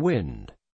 wind.